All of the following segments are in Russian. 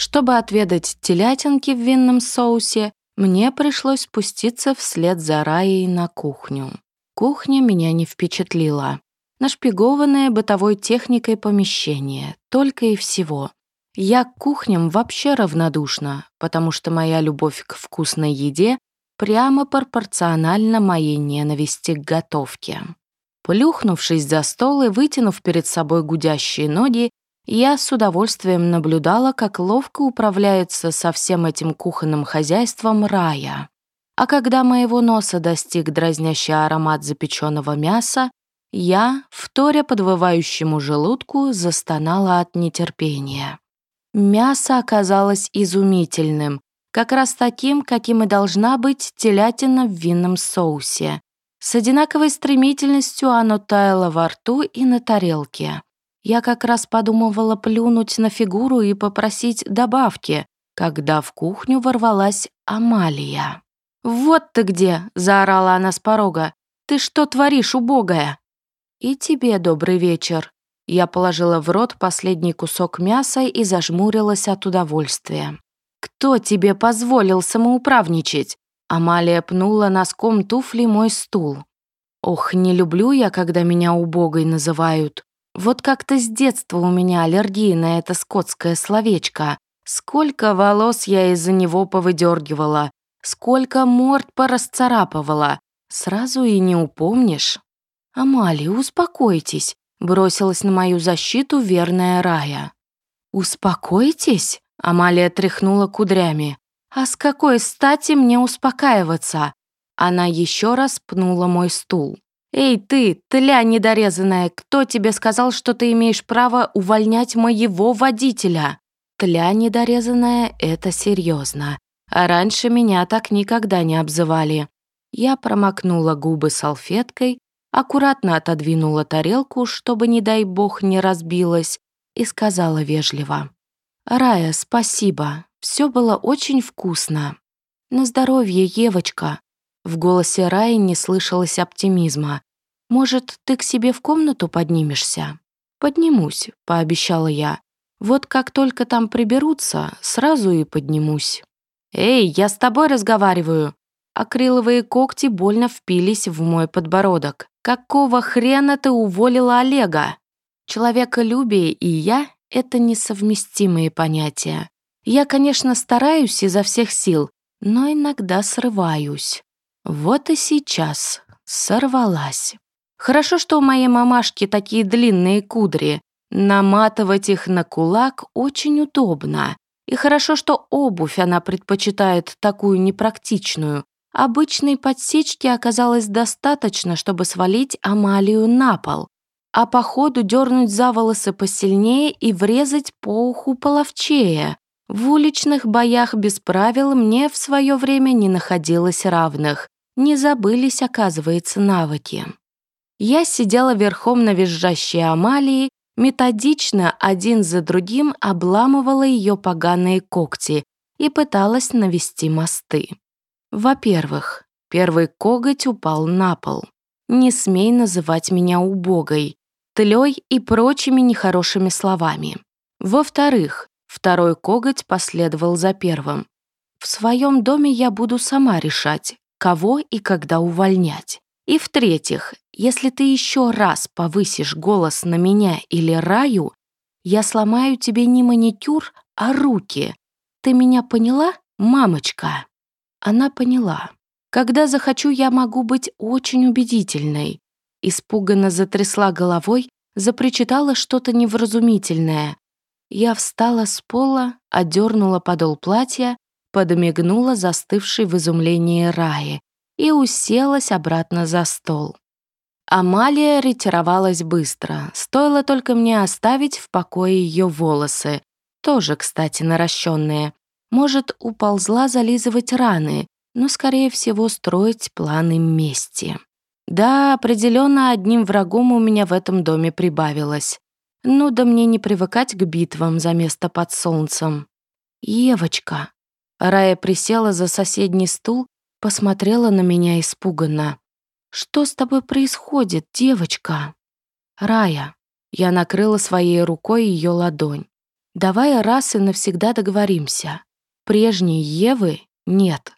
Чтобы отведать телятинки в винном соусе, мне пришлось спуститься вслед за Раей на кухню. Кухня меня не впечатлила. Нашпигованное бытовой техникой помещение, только и всего. Я к кухням вообще равнодушна, потому что моя любовь к вкусной еде прямо пропорциональна моей ненависти к готовке. Плюхнувшись за стол и вытянув перед собой гудящие ноги, я с удовольствием наблюдала, как ловко управляется со всем этим кухонным хозяйством рая. А когда моего носа достиг дразнящий аромат запеченного мяса, я, вторя подвывающему желудку, застонала от нетерпения. Мясо оказалось изумительным, как раз таким, каким и должна быть телятина в винном соусе. С одинаковой стремительностью оно таяло во рту и на тарелке. Я как раз подумывала плюнуть на фигуру и попросить добавки, когда в кухню ворвалась Амалия. «Вот ты где!» — заорала она с порога. «Ты что творишь, убогая?» «И тебе добрый вечер». Я положила в рот последний кусок мяса и зажмурилась от удовольствия. «Кто тебе позволил самоуправничать?» Амалия пнула носком туфли мой стул. «Ох, не люблю я, когда меня убогой называют. Вот как-то с детства у меня аллергия на это скотское словечко. Сколько волос я из-за него повыдергивала, сколько морд порасцарапывала. Сразу и не упомнишь. «Амалия, успокойтесь», — бросилась на мою защиту верная Рая. «Успокойтесь?» — Амалия тряхнула кудрями. «А с какой стати мне успокаиваться?» Она еще раз пнула мой стул. «Эй ты, тля недорезанная, кто тебе сказал, что ты имеешь право увольнять моего водителя?» Тля недорезанная — это серьезно. А раньше меня так никогда не обзывали. Я промокнула губы салфеткой, аккуратно отодвинула тарелку, чтобы, не дай бог, не разбилась, и сказала вежливо. «Рая, спасибо, все было очень вкусно. На здоровье, Евочка. В голосе Раи не слышалось оптимизма. «Может, ты к себе в комнату поднимешься?» «Поднимусь», — пообещала я. «Вот как только там приберутся, сразу и поднимусь». «Эй, я с тобой разговариваю!» Акриловые когти больно впились в мой подбородок. «Какого хрена ты уволила Олега?» Человеколюбие и я — это несовместимые понятия. Я, конечно, стараюсь изо всех сил, но иногда срываюсь. Вот и сейчас сорвалась. Хорошо, что у моей мамашки такие длинные кудри. Наматывать их на кулак очень удобно. И хорошо, что обувь она предпочитает такую непрактичную. Обычной подсечки оказалось достаточно, чтобы свалить Амалию на пол, а по ходу дернуть за волосы посильнее и врезать по уху половчее. В уличных боях без правил мне в свое время не находилось равных. Не забылись, оказывается, навыки. Я сидела верхом на визжащей Амалии, методично один за другим обламывала ее поганые когти и пыталась навести мосты. Во-первых, первый коготь упал на пол. Не смей называть меня убогой, тлей и прочими нехорошими словами. Во-вторых, Второй коготь последовал за первым. В своем доме я буду сама решать, кого и когда увольнять. И в-третьих, если ты еще раз повысишь голос на меня или Раю, я сломаю тебе не маникюр, а руки. Ты меня поняла, мамочка?» Она поняла. «Когда захочу, я могу быть очень убедительной». Испуганно затрясла головой, запричитала что-то невразумительное, я встала с пола, одернула подол платья, подмигнула застывшей в изумлении Раи и уселась обратно за стол. Амалия ретировалась быстро, стоило только мне оставить в покое ее волосы, тоже, кстати, наращенные. Может, уползла зализывать раны, но, скорее всего, строить планы мести. Да, определенно одним врагом у меня в этом доме прибавилось. Ну да мне не привыкать к битвам за место под солнцем. «Евочка!» Рая присела за соседний стул, посмотрела на меня испуганно. «Что с тобой происходит, девочка?» «Рая!» Я накрыла своей рукой ее ладонь. Давай раз и навсегда договоримся. Прежней Евы нет.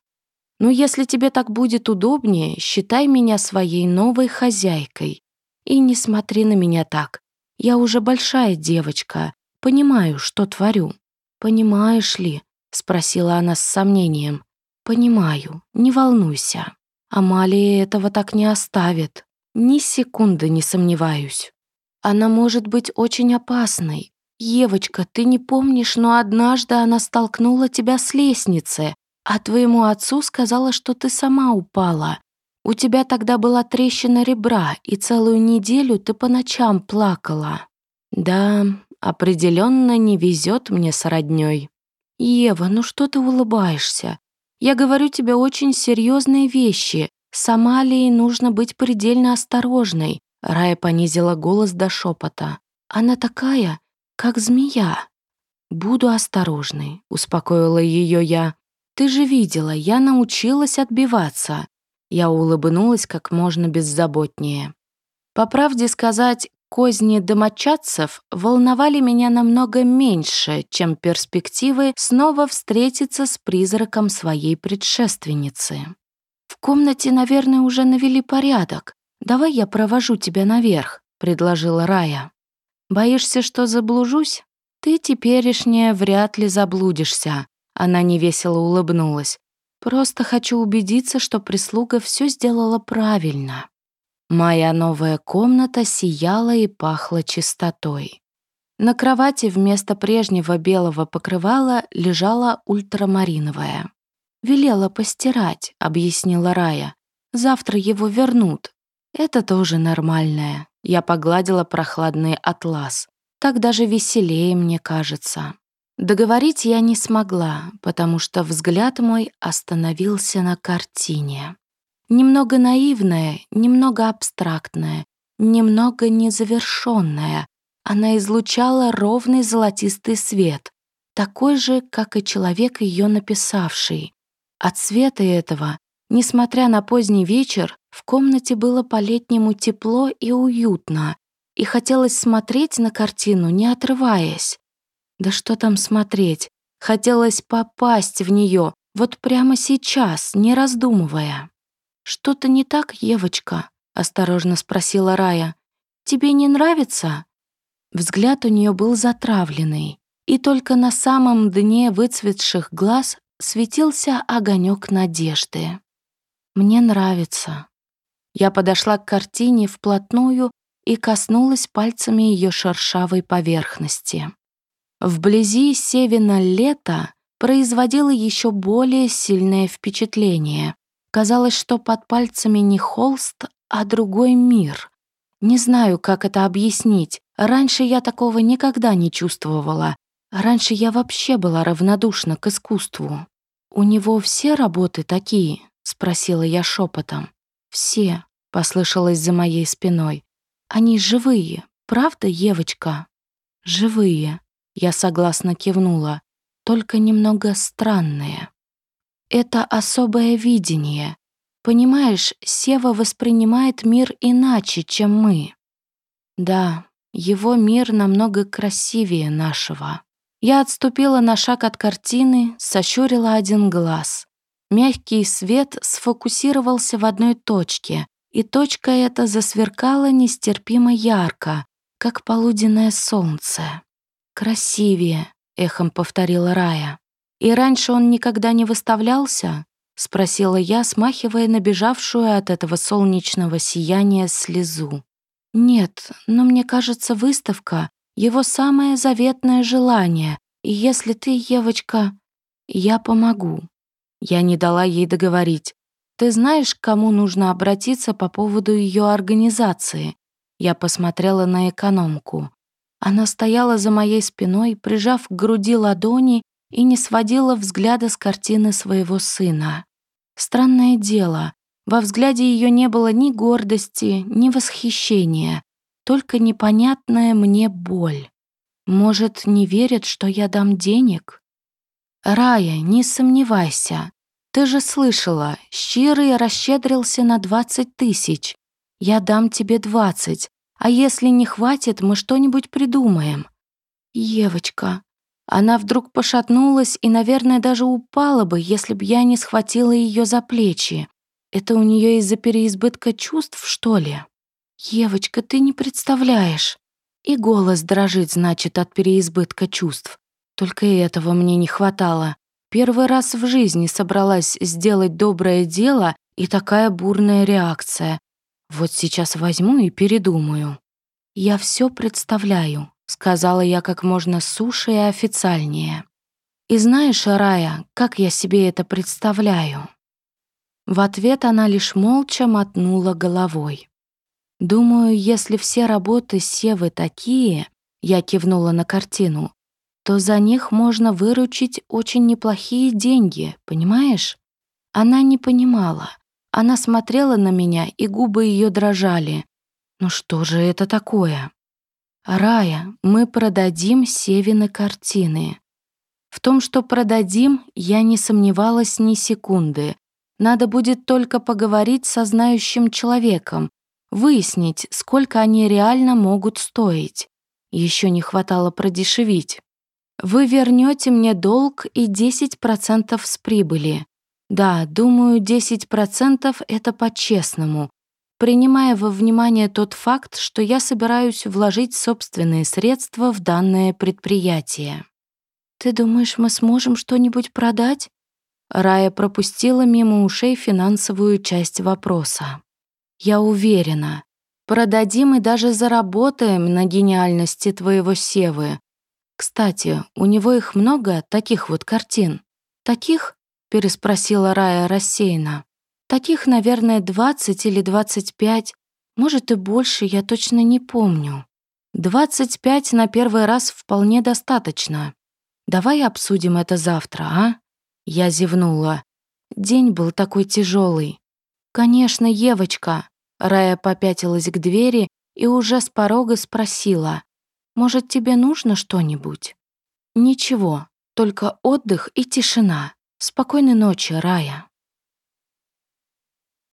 Ну, если тебе так будет удобнее, считай меня своей новой хозяйкой. И не смотри на меня так. Я уже большая девочка, понимаю, что творю. Понимаешь ли? Спросила она с сомнением. Понимаю, не волнуйся. Амалия этого так не оставит. Ни секунды не сомневаюсь. Она может быть очень опасной. Евочка, ты не помнишь, но однажды она столкнула тебя с лестницы, а твоему отцу сказала, что ты сама упала. У тебя тогда была трещина ребра, и целую неделю ты по ночам плакала. Да, определенно не везет мне с роднёй. Ева, ну что ты улыбаешься? Я говорю тебе очень серьезные вещи. С Амалией нужно быть предельно осторожной. Рая понизила голос до шепота. Она такая, как змея. Буду осторожной, успокоила ее я. Ты же видела, я научилась отбиваться. Я улыбнулась как можно беззаботнее. По правде сказать, козни домочадцев волновали меня намного меньше, чем перспективы снова встретиться с призраком своей предшественницы. В комнате, наверное, уже навели порядок. Давай я провожу тебя наверх, предложила Рая. Боишься, что заблужусь? Ты теперешняя вряд ли заблудишься. Она невесело улыбнулась. Просто хочу убедиться, что прислуга все сделала правильно. Моя новая комната сияла и пахла чистотой. На кровати вместо прежнего белого покрывала лежала ультрамариновая. «Велела постирать», — объяснила Рая. «Завтра его вернут». «Это тоже нормальное». Я погладила прохладный атлас. Так даже веселее, мне кажется. Договорить я не смогла, потому что взгляд мой остановился на картине. Немного наивная, немного абстрактная, немного незавершенная. Она излучала ровный золотистый свет, такой же, как и человек, ее написавший. От света этого, несмотря на поздний вечер, в комнате было по-летнему тепло и уютно, и хотелось смотреть на картину, не отрываясь. Да что там смотреть? Хотелось попасть в нее, вот прямо сейчас, не раздумывая. «Что-то не так, Евочка?» — осторожно спросила Рая. «Тебе не нравится?» Взгляд у нее был затравленный, и только на самом дне выцветших глаз светился огонек надежды. «Мне нравится». Я подошла к картине вплотную и коснулась пальцами ее шершавой поверхности. Вблизи Севина лето производило еще более сильное впечатление. Казалось, что под пальцами не холст, а другой мир. Не знаю, как это объяснить. Раньше я такого никогда не чувствовала. Раньше я вообще была равнодушна к искусству. «У него все работы такие?» — спросила я шепотом. «Все», — послышалось за моей спиной. «Они живые, правда, Евочка?» «Живые», я согласно кивнула, только немного странное. Это особое видение. Понимаешь, Сева воспринимает мир иначе, чем мы. Да, его мир намного красивее нашего. Я отступила на шаг от картины, сощурила один глаз. Мягкий свет сфокусировался в одной точке, и точка эта засверкала нестерпимо ярко, как полуденное солнце. «Красивее», — эхом повторила Рая. «И раньше он никогда не выставлялся?» — спросила я, смахивая набежавшую от этого солнечного сияния слезу. «Нет, но мне кажется, выставка — его самое заветное желание, и если ты, Евочка, я помогу». Я не дала ей договорить. «Ты знаешь, к кому нужно обратиться по поводу ее организации?» Я посмотрела на экономку. Она стояла за моей спиной, прижав к груди ладони и не сводила взгляда с картины своего сына. Странное дело, во взгляде ее не было ни гордости, ни восхищения, только непонятная мне боль. Может, не верит, что я дам денег? Рая, не сомневайся. Ты же слышала, Щирый расщедрился на двадцать тысяч. Я дам тебе двадцать, а если не хватит, мы что-нибудь придумаем. Евочка, Она вдруг пошатнулась и, наверное, даже упала бы, если б я не схватила ее за плечи. Это у нее из-за переизбытка чувств, что ли? Евочка, ты не представляешь. И голос дрожит, значит, от переизбытка чувств. Только этого мне не хватало. Первый раз в жизни собралась сделать доброе дело, и такая бурная реакция. Вот сейчас возьму и передумаю. Я все представляю, сказала я как можно суше и официальнее. И знаешь, Рая, как я себе это представляю? В ответ она лишь молча мотнула головой. Думаю, если все работы Севы такие, я кивнула на картину, то за них можно выручить очень неплохие деньги, понимаешь? Она не понимала. Она смотрела на меня, и губы ее дрожали. Ну что же это такое? Рая, мы продадим Севины картины. В том, что продадим, я не сомневалась ни секунды. Надо будет только поговорить со знающим человеком, выяснить, сколько они реально могут стоить. Еще не хватало продешевить. Вы вернете мне долг и 10% с прибыли. Да, думаю, 10% это по-честному, принимая во внимание тот факт, что я собираюсь вложить собственные средства в данное предприятие. Ты думаешь, мы сможем что-нибудь продать? Рая пропустила мимо ушей финансовую часть вопроса. Я уверена, продадим и даже заработаем на гениальности твоего Севы. Кстати, у него их много, таких вот картин. Таких? Переспросила Рая рассеянно. Таких, наверное, 20 или 25, может и больше, я точно не помню. 25 на первый раз вполне достаточно. Давай обсудим это завтра, а? Я зевнула. День был такой тяжелый. Конечно, Евочка. Рая попятилась к двери и уже с порога спросила. Может, тебе нужно что-нибудь? Ничего, только отдых и тишина. Спокойной ночи, Рая.